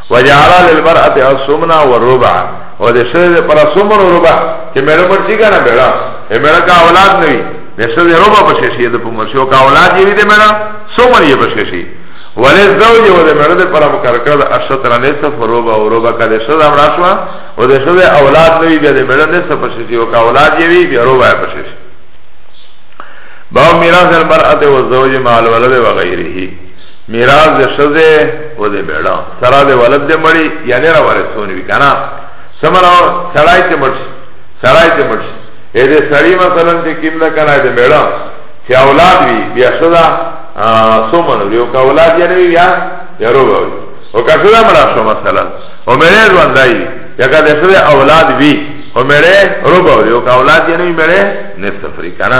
وجعل للمرأة السمن والربع او د شذ پر سمن او ربع چې مړ مړ شي کنه بلا یې مړ کا اولاد نه وي د شذ ربع په شي د پمر شو کا اولاد یې دې مړ سمن یې په شي ولې زوج او د مړ د پر مکر کړ د اشتر نه څه ربع او ربع کا د شذ امر شو او د شذ اولاد نه وي د مړ نه څه په شي او کا اولاد یې وي بیا ربع په شي باو میراث المرأة والزوج مع الولد وغيره میراث د شزه او د بیړا سره د ولد د مړی یعنی را ورسونی وی کنه سمرا سړای ته مړ سړای ته مړ اې د سړی مثلا چې کیم نه کنه د بیړا چې اولاد وی بیا شدا سومن یو کا اولاد یې نه وی یا یارو وی او کا شدا مړ شو مثلا او مړ ژوندای یا کا د شدا اولاد وی او مړ روبو یو کا اولاد یې نه وی مړ نصف ری کنه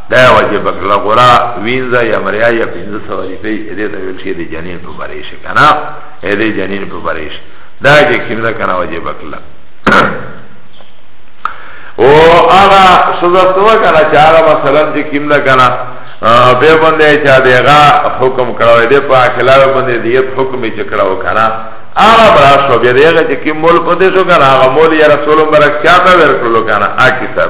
دا وجه بکلا غرا وینزا یا مریا یا پینزا سوالی پی ایده تا ویل شی ده جنین پو بریش کنا ایده جنین پو بریش دا جه کم ده کنا وجه بکلا او آغا سزا سوا کنا چه آغا مثلا جه کم ده کنا بے بندے چا دیغا حکم کراوی دے پا خلاف بندے دیت حکمی چه کراو کنا آغا برا شو بیا دیغا چه کم مول پندے شو کنا آغا مول یا رسول مبرک چاہتا ورکلو کنا آکی سب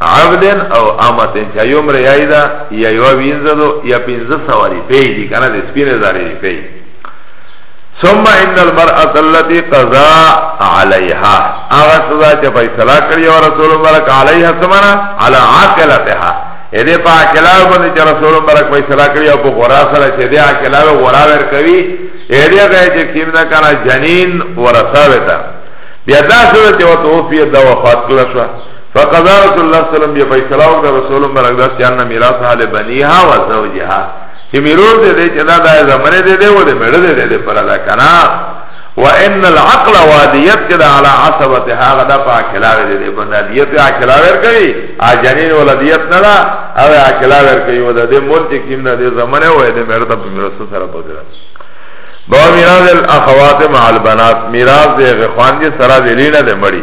عبدن او امتن چا یوم ریای دا یا یو وینزه دو یا پینزه سواری پی دی کنه دی سپین زاری دی پی ثم ان المرأة التي قضا عليها اغا سزا چه فیصلہ کری و رسول مبرک علیها سمنا على عاقلتها اده پا عاقلاو بنده چه رسول مبرک فیصلہ کری و پا غرا سره چه ده عاقلاو غرا ور کوي اده غیر چه کم ده کنا جنین ورساوه تا بیا دا سزا چه و توفیت ده وفات کلا شوه فقضا رسول الله صلی الله علیه وسلم بیا فیصله وکړه رسول الله برک داس یان میراث حال بنیها و زوجها چې میراث دې چې دا د زمره دې دې و دې مړ دې دې پر دا کنا وان العقل وادیت کدا علی عصبت هغه دا په اکلاوی دې بندا دیت اکلاوی کوي اجنین ولدیت نه دا او اکلاوی کوي و دې مول چې کیم نه دې زمره و دې مړ ته میراث سره پکړه بو میراث الاخوات مع البنات میراث دې غخوان دې سره دې نه دې مړی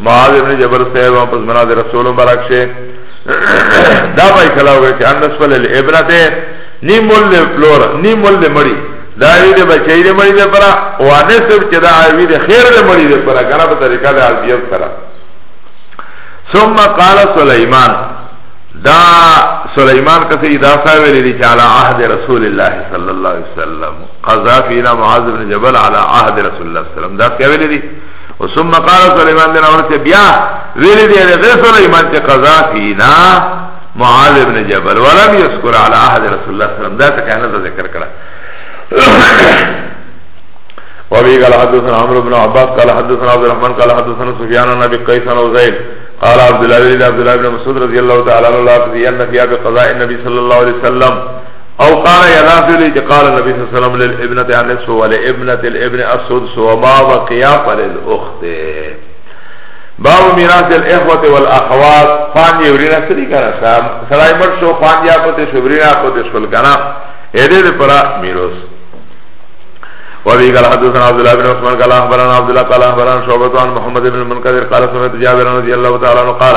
معاذ ابن جبل صاحب هم پس مناز رسول مبارک شه دا بای کلاو گئی چه انس فل الابنت نیم مول پلور نیم مول مڑی دا وی ده بچی ده مڑی ده پرا وانه سب چه دا وی ده خیر ده مڑی ده پرا کنا پا طریقہ ده عربیت سرا ثم قال سلیمان دا سلیمان کسی دا صاحب لیلی چه علا عهد رسول الله صلی اللہ علیہ وسلم قضا فینا معاذ بن جبل علا عهد رسول اللہ صلی اللہ علیہ وسلم دا صاحب لیلی و ثم قال سلیمان بن عمر چه بیا ویلی دی دی سلیمان چه قضا فینا معاذ ابن جبل ولم یذکر علی احد رسول الله صلی اللہ علیہ وسلم دا تکہنا دا ذکر کرا وابي قال حدثنا عمرو بن عباس قال حدثنا عبد الرحمن قال حدثنا سفيان عن ابي قيس عن وزيد قال عبد الله بن عبد الله بن مسعود رضي الله تعالى عنه لا تزين في قضاء النبي صلى الله عليه وسلم او قال يا نافع لي قال النبي صلى الله عليه وسلم للابنه النصف ولابنه الابن السدس وما بقي فللاخت باب میراث الاخوه والاخوات خوان دی ورینه سری کنه صاحب سړی مر شو خوان یا پته شو ورینه پته شو کنه اې دې پر میراث وابي قال حدثنا عبد الله بن عثمان قال اخبرنا عبد الله قال اخبرنا شعبة عن محمد بن المنكدر قال سمعت جابر رضي الله تعالى عنه قال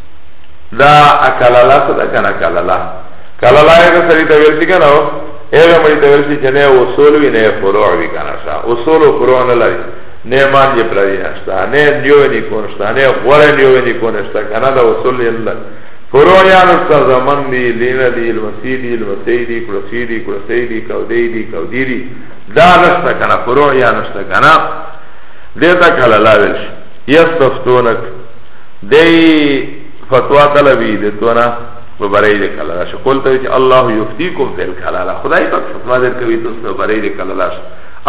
دا اکلالا څه ده کنه کلالا کلالا هغه سړي ته ویل کېږي نو هغه مړي ته ویل چې نه اصول وي نه فروع وي کنه شا اصول او فروع نه لري نه مان یې پلوي نشته نه نیو نه کون شته نه غوړ نیو نه کون شته کنه دا اصول یې نه فروع یا نشته زمن دی لین دی الوسی دی الوسی دی کرسی دی کرسی دی کودی دی کودی دی دا نشته کنه فروع یا نشته کنه دیتا کلالا ویل شي یستفتونک دی فتوا طلبی دی تو نه په برای دی کلالا شو قول ته چې الله یفتیکم فی الکلالا خدای پاک فتوا در کوي تاسو په برای دی کلالا شو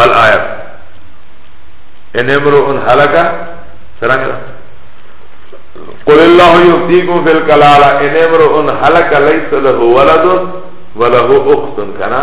الایت ان امرؤ هلکا څنګه قل الله یفتیکم فی الکلالا ان امرؤ هلک لیس له ولد وله اخت کنا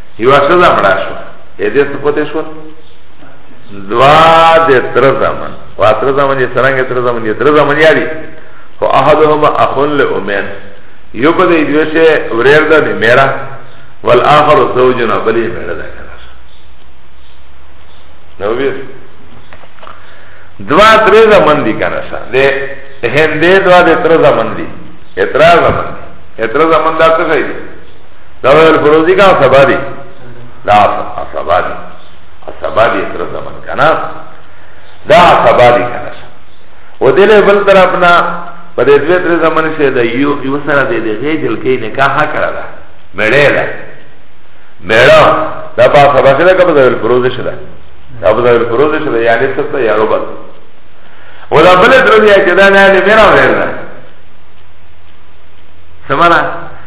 یو شدا مړه شو اې دې څه پته شو دوا دې تر زمن وا تر زمن یې څنګه تر زمن یې تر زمن یاري خو احدهما اخن له امین یو په دې یو شی ورېر ده نه میرا والآخر زوجنا بلی میرا ده کنه نو ویر دوا تر زمن دي کنه سا دې هندې دوا دې تر زمن دي اترا زمن دي اترا زمن دا څه دی دا ویل فروزی کا سبا دی دا سبا دی سبا دی تر زمن کنا دا سبا دی کنا و دل بل طرف نا په دې دوه تر زمن شه د یو یو سره د دې جل کې نکاح کړه دا مړې دا مړه دا په سبا سره کبه د فروز شه دا دا په د فروز شه یعنی څه ته یارو بس و دا بل تر دې چې دا نه نه میرا ورنه سمانا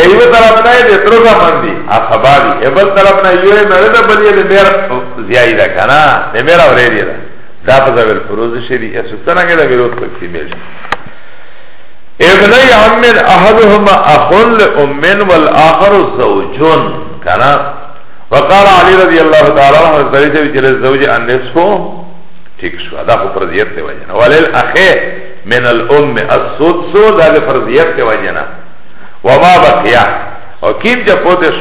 ایو طرف نه د ترو کا مندی اخباری ایبل طرف نه یو مړه ده بلی د میر زیای ده کنه د میر اوری دی ده دا په ځول فروز شری اسو څنګه ده ویروت پکې میل ابن عم احدهما اخ لام والاخر زوج کنه وقال علی رضی الله تعالی عنہ حضرت سے جل زوج النصف ٹھیک شو دا خو فرضیت دی وجنه ولل اخ من الام السدس دا فرضیت دی وجنه وما بقیا او کیم جا پوتش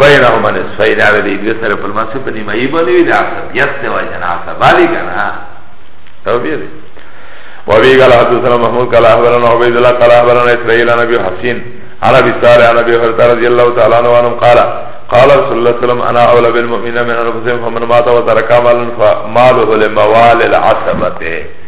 بینهما نصفین او دی دوی سره په ماسه په نیمایي باندې وی د عصب یست وجه نه عصب بالی کنه تو بیا دی وابي قال حدثنا محمود قال اخبرنا عبيد الله قال اخبرنا اسرائيل عن ابي حسين عن ابي صالح عن ابي هريره رضي الله تعالى عنه قال قال رسول الله صلى الله عليه وسلم انا اولى بالمؤمنين من انفسهم فمن مات وترك مالا فماله لموال العصبه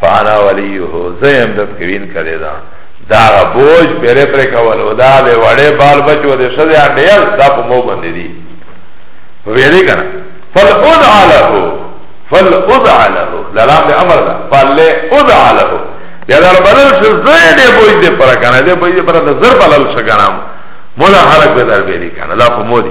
فانا ولیه زیم دت کوین کړی دا دا بوج پرې پرې کول او دا له وړې بال بچو دې سده انډیل دا په مو باندې دي ویری کنه فلعن عله فلعن عله لام به امر دا فلعن عله یا در بدل شو زې دې بوج دې پر کنه دې بوج دې پر نظر بلل شګنام مولا حرک به در بیری کنه لا په مو دي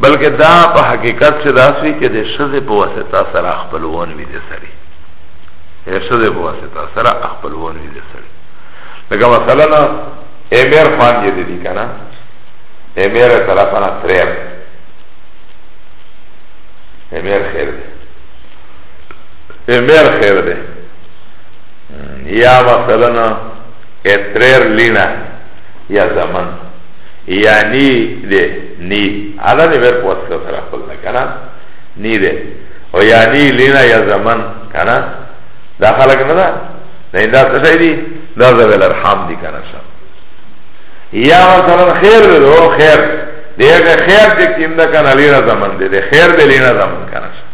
بلکه دا په حقیقت چې داسوي چې د شزه په واسطه سره خپلوان وي د سړي د شزه په واسطه سره خپلوان وي د سړي لکه مثلا نه امیر خان دې دي کنه امیر طرفانه تریر امیر خیر دې امیر خیر دې یا مثلا نه اتریر لینا یا زمان یعنی دې نی ادا دی ور پوست کا سر اخبر نکنا نی دی او یا نی لینا یا زمن کنا دا خلق ندا نی دا سشای دی دا زبیل ارحام دی کنا شا یا مثلا خیر دی دو خیر دی اگه خیر دی کم دا کنا لینا زمن دی دی خیر دی لینا زمن کنا شا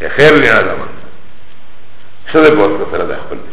دی خیر لینا زمن شده پوست کا سر اخبر دی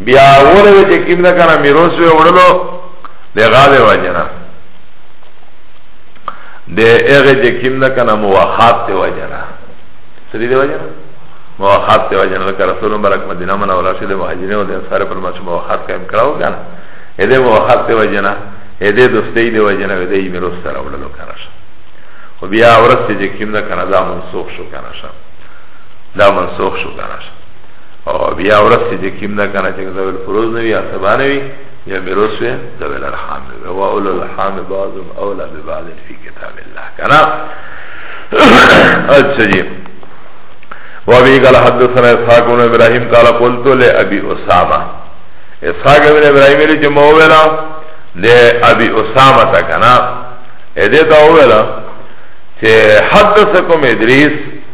بیا اوله ده چه کم ده کنه میروس وی اوڑلو ده غاده وجنه ده اغه چه کم ده کنه مواخات ده وجنه سری ده وجنه مواخات ده وجنه لکه رسول مبرک مدینه من اولاشه ده مهاجرین و ده انصار پر مچه مواخات قیم کراو کنه اده مواخات ده وجنه اده دوستی ده وجنه و ده ای میروس سر اوڑلو کنه شا و بیا ورسته چه کم ده کنه ده منصوخ شو کنه شا ده منصوخ شو کنه شا او بیا ورس چې کیم دا کنه چې ذوی الفروز نه وي یا سبا نه وي یا میروث وي ذوی الارحام نه وي او اولو الارحام بعضهم اولا ببعض فی کتاب الله کنه اچھا جی وابي قال حدثنا اسحاق بن ابراهيم قال قلت لابي اسامه اسحاق بن ابراهيم لري چې مو ویلا د ابي اسامه تا کنه اې دې تا ویلا چې حدثكم ادريس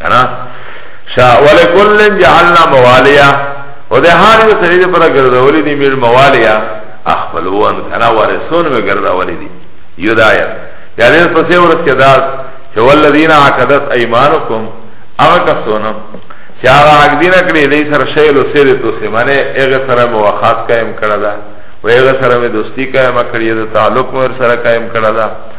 کنا شا ولکلن جعلنا موالیا و ده هر یو سړي د پر ګرځولې دي میر موالیا اخپلوان کنا وارثون می ګرځولې دي یو دا آیت یا دې په څیر ورته دا چې ولذین عقدت ایمانکم هغه کسونه چې هغه حق دین کړی دې سر شیل او سیر تو سه معنی هغه سره موافقت قائم کړل دا و هغه سره دوستی قائم کړی دا تعلق مر سره قائم کړل دا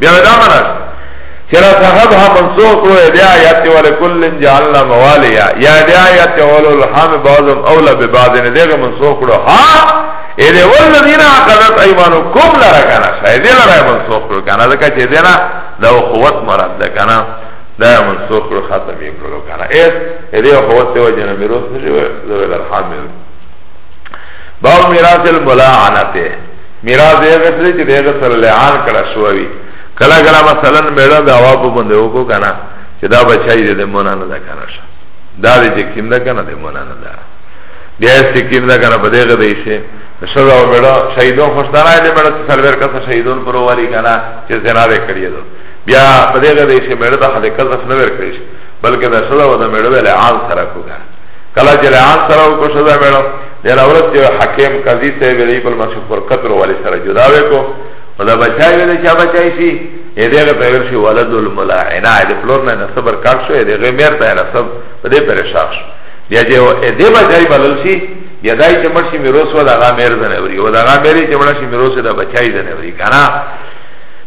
بیا دا مانا چرا صاحب ها منسوخ رو دی آیات ولی کل جعلنا موالی یا دی آیات ولی الحام بعضم اولا ببعض دیگه منسوخ رو ها ایده والذین عقدت ایمانو کم لرا کنا شایده لرا منسوخ رو کنا دکا چه دینا دا قوت مراد دا کنا دا منسوخ رو ختم یک رو کنا ایس ایده قوت سوا جنا میروس نشو زویل الحام باب میراث الملاعنته میراث دی هغه سره چې دغه سره لعان کړه شوی کله کله مثلا میړه دا وا په باندې وکړو کنه چې دا بچای دې مونږ نه دا کنه شه دا دې چې کیندا کنه دې مونږ نه دا بیا چې کیندا کنه په دغه دی شه شدا و میړه شهیدون خوشدارای دې میړه چې سرور کسه شهیدون پر وری کنه چې زنا دې کړی دو بیا په دغه دی شه میړه ته هله کله نه ور کړی بلکې دا شدا و دا میړه له عام سره کوګا کله چې له عام سره کو شدا میړه دیر اورت یو حکیم قضی سے ویلی پل مسیح پر قطر والی سر جداوے کو و دا بچائی ویلی چا بچائی شی ایده غی پیور شی ولد الملاعنا ایده پلور نا نصبر کاک شو ایده غی میر تا نصب بده پر شاخ شو بیا جه ایده بچائی بلل شی بیا دای چه مرشی میروس و دا غا میر زنوری و دا غا میری چه مرشی میروس دا بچائی زنوری کنا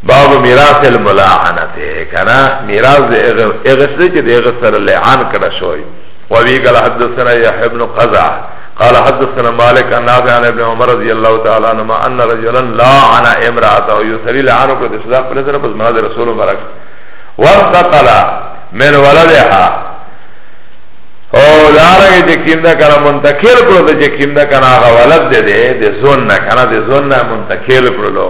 باب میراث الملاعنه کنا میراث اغسل چه ده اغسر لعان کرده شوی وابي قال حدثنا يحيى بن قزع قال حدثنا مالك عن نافع عن ابن عمر رضي الله تعالى عنهما ان رجلا لا عن امراته يسري لعنه قد اسلام قال سنه بس مناد رسول مبارك وانتقل من ولدها او دارنګ چې کیندا کنه منتقل کړو چې کیندا کنه هغه ولد دې دې زون نه کنه دې زون نه منتقل کړو